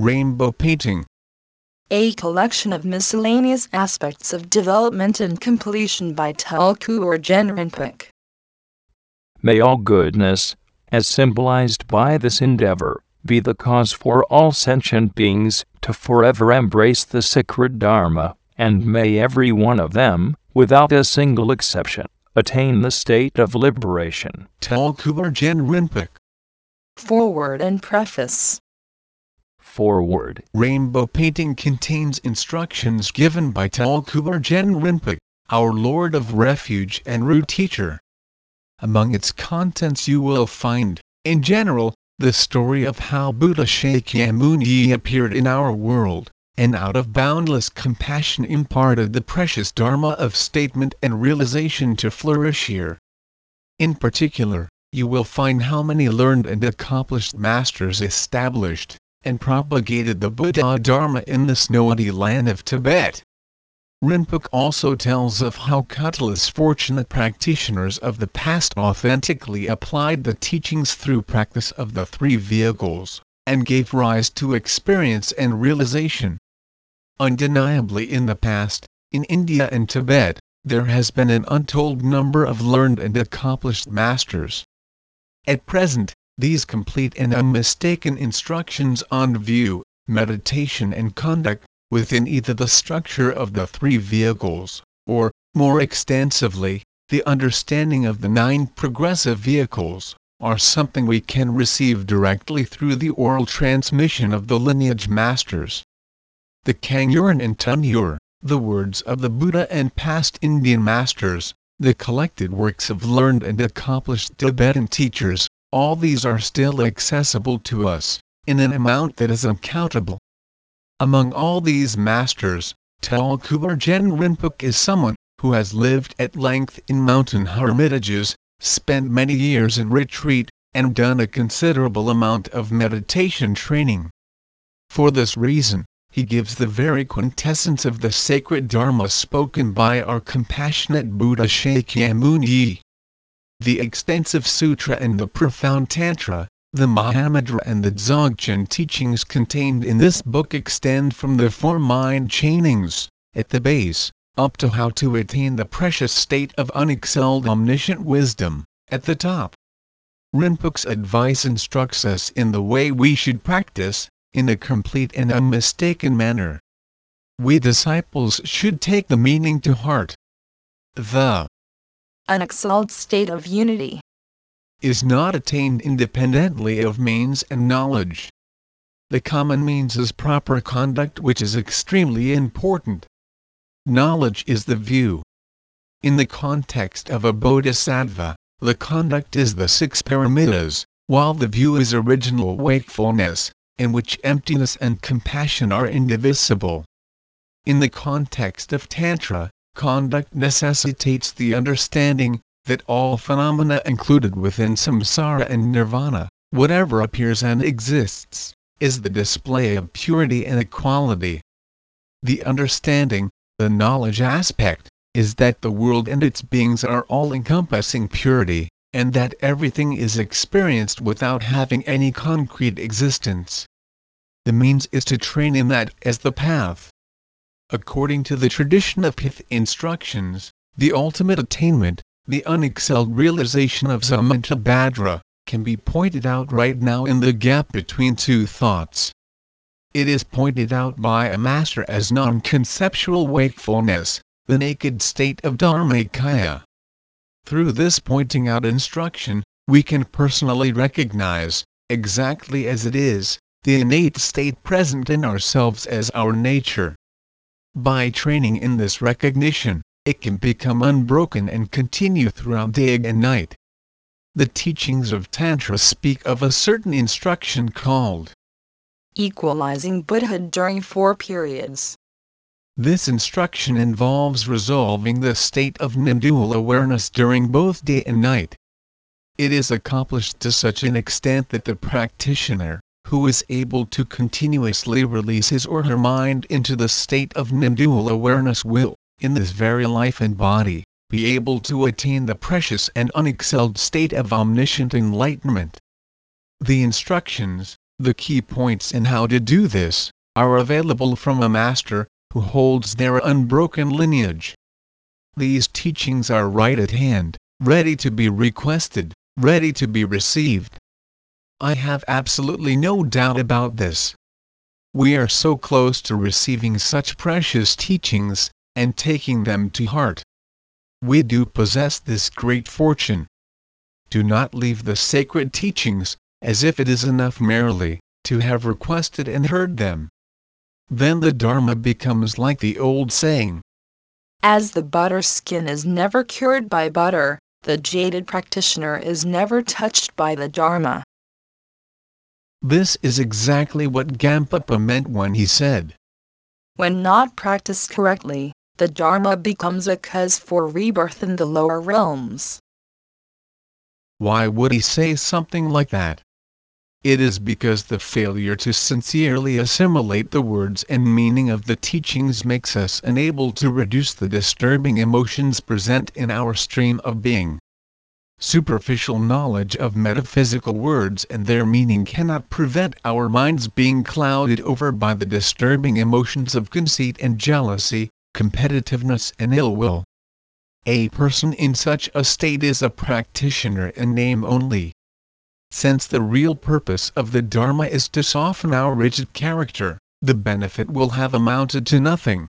Rainbow painting. A collection of miscellaneous aspects of development and completion by Tulku Urgyen Rinpoche. May all goodness, as symbolized by this endeavor, be the cause for all sentient beings to forever embrace the sacred Dharma, and may every one of them, without a single exception, attain the state of liberation. Tulku Urgyen Rinpoche. Forward and Preface Forward. Rainbow painting contains instructions given by Tulku Urgyen Rinpoche, our Lord of Refuge and Root Teacher. Among its contents you will find, in general, the story of how Buddha Shakyamuni appeared in our world, and out of boundless compassion imparted the precious Dharma of statement and realization to flourish here. In particular, you will find how many learned and accomplished masters established and propagated the Buddha Dharma in the snowy land of Tibet. Rinpoche also tells of how countless fortunate practitioners of the past authentically applied the teachings through practice of the three vehicles, and gave rise to experience and realization. Undeniably in the past, in India and Tibet, there has been an untold number of learned and accomplished masters. At present, these complete and unmistaken instructions on view, meditation and conduct, within either the structure of the three vehicles, or, more extensively, the understanding of the nine progressive vehicles, are something we can receive directly through the oral transmission of the lineage masters. The Kangyurin and Tengyur, the words of the Buddha and past Indian masters, the collected works of learned and accomplished Tibetan teachers, all these are still accessible to us, in an amount that is uncountable. Among all these masters, Tulku Urgyen Rinpoche is someone who has lived at length in mountain hermitages, spent many years in retreat, and done a considerable amount of meditation training. For this reason, he gives the very quintessence of the sacred Dharma spoken by our compassionate Buddha Shakyamuni. The extensive sutra and the profound tantra, the Mahamudra and the Dzogchen teachings contained in this book extend from the four mind changings, at the base, up to how to attain the precious state of unexcelled omniscient wisdom, at the top. Rinpoche's advice instructs us in the way we should practice, in a complete and unmistaken manner. We disciples should take the meaning to heart. The Unexcelled state of unity is not attained independently of means and knowledge. The common means is proper conduct which is extremely important. Knowledge is the view. In the context of a bodhisattva, the conduct is the six paramitas, while the view is original wakefulness, in which emptiness and compassion are indivisible. In the context of Tantra, conduct necessitates the understanding that all phenomena included within samsara and nirvana, whatever appears and exists, is the display of purity and equality. The understanding, the knowledge aspect, is that the world and its beings are all encompassing purity, and that everything is experienced without having any concrete existence. The means is to train in that as the path. According to the tradition of Pith instructions, the ultimate attainment, the unexcelled realization of Samantabhadra, can be pointed out right now in the gap between two thoughts. It is pointed out by a master as non-conceptual wakefulness, the naked state of Dharmakaya. Through this pointing out instruction, we can personally recognize, exactly as it is, the innate state present in ourselves as our nature. By training in this recognition, it can become unbroken and continue throughout day and night. The teachings of Tantra speak of a certain instruction called Equalizing Buddhahood during four periods. This instruction involves resolving the state of non-dual awareness during both day and night. It is accomplished to such an extent that the practitioner, who is able to continuously release his or her mind into the state of non-dual awareness will, in this very life and body, be able to attain the precious and unexcelled state of omniscient enlightenment. The instructions, The key points in how to do this are available from a master who holds their unbroken lineage. These teachings are right at hand, ready to be requested, ready to be received. I have absolutely no doubt about this. We are so close to receiving such precious teachings, and taking them to heart. We do possess this great fortune. Do not leave the sacred teachings, as if it is enough merely to have requested and heard them. Then the Dharma becomes like the old saying As the butter skin is never cured by butter, the jaded practitioner is never touched by the Dharma. This is exactly what Gampopa meant when he said, When not practiced correctly, the Dharma becomes a cause for rebirth in the lower realms. Why would he say something like that? It is because the failure to sincerely assimilate the words and meaning of the teachings makes us unable to reduce the disturbing emotions present in our stream of being. Superficial knowledge of metaphysical words and their meaning cannot prevent our minds being clouded over by the disturbing emotions of conceit and jealousy, competitiveness and ill will. A person in such a state is a practitioner in name only since the real purpose of the Dharma is to soften our rigid character, the benefit will have amounted to nothing.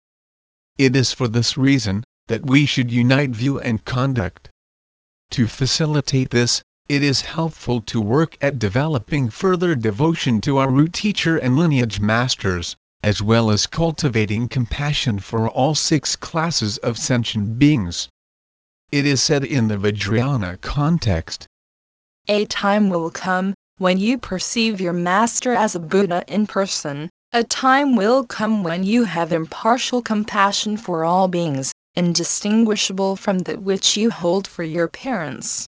It is for this reason that we should unite view and conduct. To facilitate this, it is helpful to work at developing further devotion to our root teacher and lineage masters, as well as cultivating compassion for all six classes of sentient beings. It is said in the Vajrayana context a time will come when you perceive your master as a Buddha in person. A time will come when you have impartial compassion for all beings, indistinguishable from that which you hold for your parents.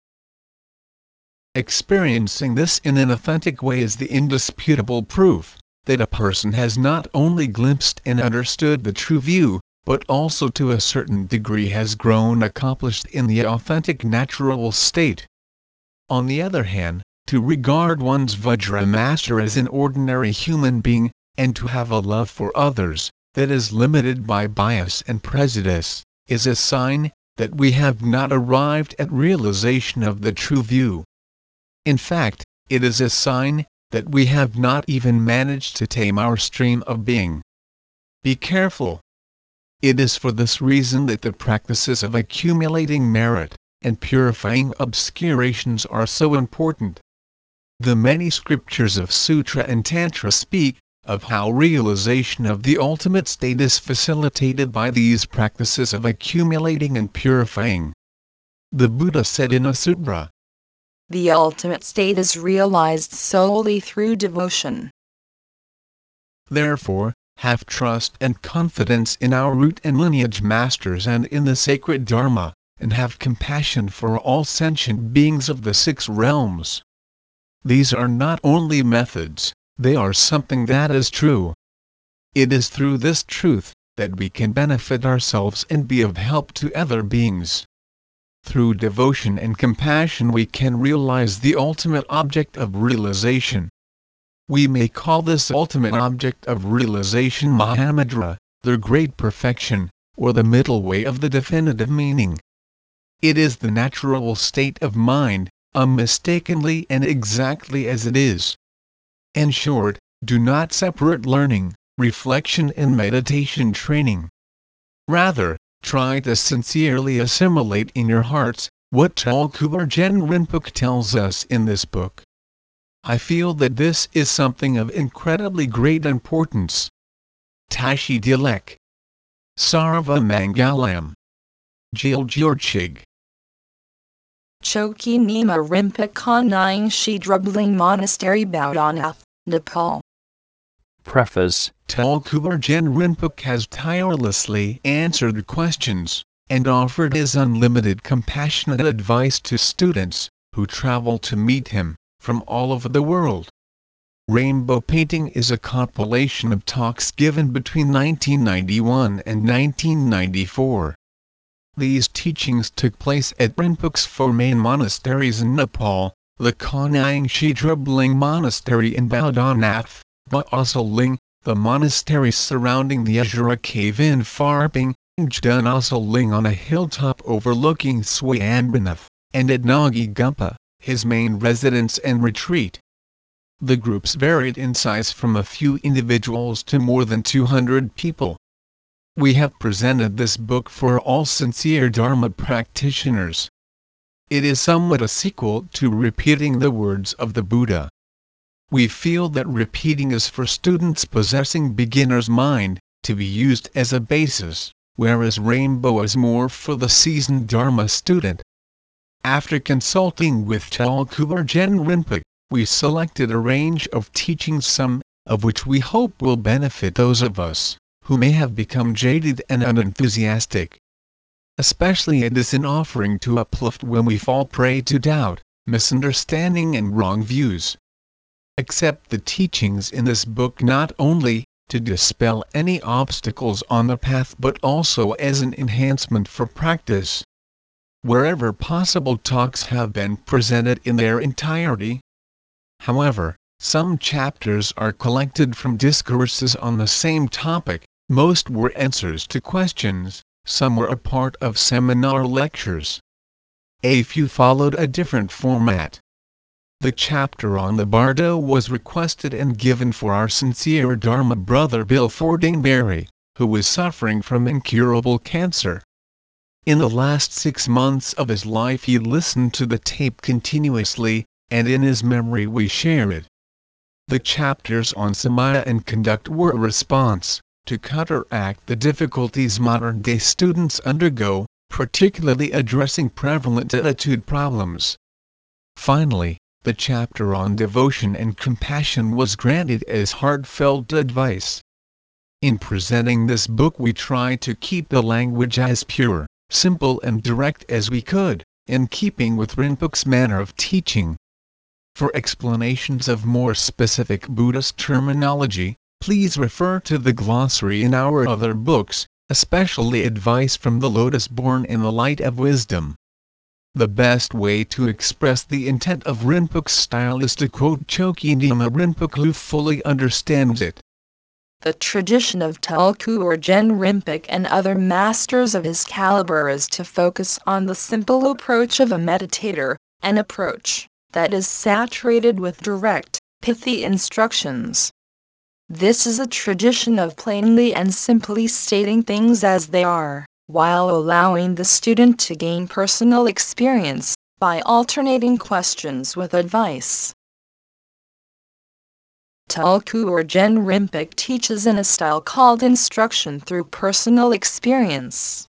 Experiencing this in an authentic way is the indisputable proof that a person has not only glimpsed and understood the true view, but also to a certain degree has grown accomplished in the authentic natural state. On the other hand, to regard one's Vajra master as an ordinary human being, and to have a love for others, that is limited by bias and prejudice, is a sign that we have not arrived at realization of the true view. In fact, it is a sign that we have not even managed to tame our stream of being. Be careful. It is for this reason that the practices of accumulating merit, and purifying obscurations are so important. The many scriptures of Sutra and Tantra speak of how realization of the ultimate state is facilitated by these practices of accumulating and purifying. The Buddha said in a sutra, The ultimate state is realized solely through devotion. Therefore, have trust and confidence in our root and lineage masters and in the sacred Dharma and have compassion for all sentient beings of the six realms. These are not only methods, they are something that is true. It is through this truth that we can benefit ourselves and be of help to other beings. Through devotion and compassion we can realize the ultimate object of realization. We may call this ultimate object of realization Mahamudra, the great perfection, or the middle way of the definitive meaning. It is the natural state of mind, unmistakably and exactly as it is. In short, do not separate learning, reflection and meditation training. Rather, try to sincerely assimilate in your hearts what Tulku Urgyen Rinpoche tells us in this book. I feel that this is something of incredibly great importance. Tashi Delek Sarva Mangalam Jil Jorchig Chokyi Nyima Rinpoche Nying Shi Drubling Monastery Boudhanath, Nepal. Preface Tulku Urgyen Rinpoche has tirelessly answered questions, and offered his unlimited compassionate advice to students, who travel to meet him, from all over the world. Rainbow Painting is a compilation of talks given between 1991 and 1994. These teachings took place at Rinpoche's four main monasteries in Nepal, the Konyang Drubling Monastery in Boudhanath, also Ling, the monastery surrounding the Asura cave in Pharping, also Ling on a hilltop overlooking Swayambhunath, and at Nagi Gompa, his main residence and retreat. The groups varied in size from a few individuals to more than 200 people. We have presented this book for all sincere Dharma practitioners. It is somewhat a sequel to Repeating the Words of the Buddha. We feel that repeating is for students possessing beginner's mind, to be used as a basis, whereas Rainbow is more for the seasoned Dharma student. After consulting with Tulku Urgyen Rinpoche, we selected a range of teachings some of which we hope will benefit those of us who may have become jaded and unenthusiastic especially it is an offering to uplift when we fall prey to doubt, misunderstanding and wrong views. Accept the teachings in this book not only to dispel any obstacles on the path but also as an enhancement for practice. Wherever possible talks have been presented in their entirety. However, some chapters are collected from discourses on the same topic, most were answers to questions, some were a part of seminar lectures. A few followed a different format. The chapter on the Bardo was requested and given for our sincere Dharma brother Bill Fordingberry, who was suffering from incurable cancer. In the last six months of his life he listened to the tape continuously, and in his memory we share it. The chapters on Samaya and conduct were a response to counteract the difficulties modern day students undergo, particularly addressing prevalent attitude problems. Finally, the chapter on devotion and compassion was granted as heartfelt advice. In presenting this book, we try to keep the language as pure, simple, and direct as we could, in keeping with Rinpoche's manner of teaching. For explanations of more specific Buddhist terminology, please refer to the glossary in our other books, especially advice from the Lotus Born in the Light of Wisdom. The best way to express the intent of Rinpoche's style is to quote Chokyi Nyima Rinpoche who fully understands it. The tradition of Tulku Urgyen Rinpoche and other masters of his caliber is to focus on the simple approach of a meditator, an approach that is saturated with direct, pithy instructions. This is a tradition of plainly and simply stating things as they are, while allowing the student to gain personal experience by alternating questions with advice. Tulku Urgyen Rinpoche teaches in a style called instruction through personal experience.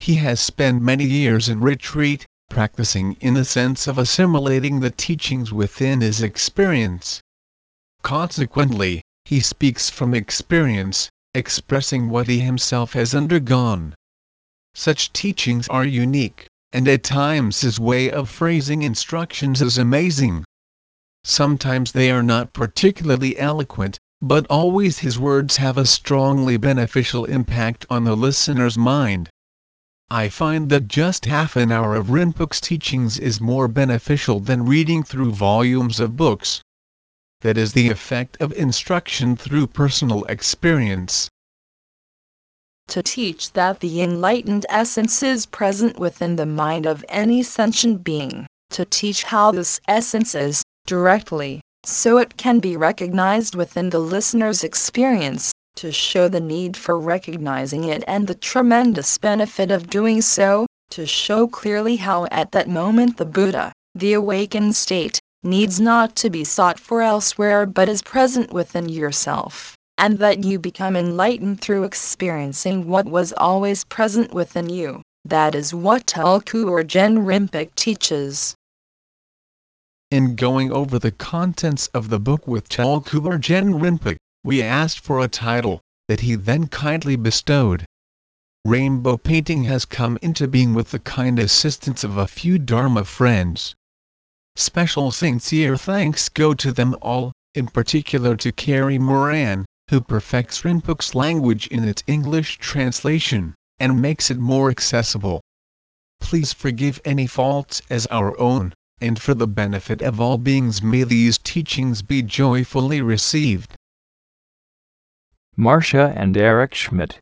He has spent many years in retreat, practicing in the sense of assimilating the teachings within his experience. Consequently, he speaks from experience, expressing what he himself has undergone. Such teachings are unique, and at times his way of phrasing instructions is amazing. Sometimes they are not particularly eloquent, but always his words have a strongly beneficial impact on the listener's mind. I find that just half an hour of Rinpoche's teachings is more beneficial than reading through volumes of books that is the effect of instruction through personal experience. To teach that the enlightened essence is present within the mind of any sentient being, to teach how this essence is, directly, so it can be recognized within the listener's experience, to show the need for recognizing it and the tremendous benefit of doing so, to show clearly how at that moment the Buddha, the awakened state, needs not to be sought for elsewhere but is present within yourself, and that you become enlightened through experiencing what was always present within you. That is what Tulku Urgyen Rinpoche teaches. In going over the contents of the book with Tulku Urgyen Rinpoche, we asked for a title, that he then kindly bestowed. Rainbow painting has come into being with the kind assistance of a few Dharma friends. Special sincere thanks go to them all, in particular to Kerry Moran, who perfects Rinpoche's language in its English translation, and makes it more accessible. Please forgive any faults as our own, and for the benefit of all beings may these teachings be joyfully received. Marcia and Erik Schmidt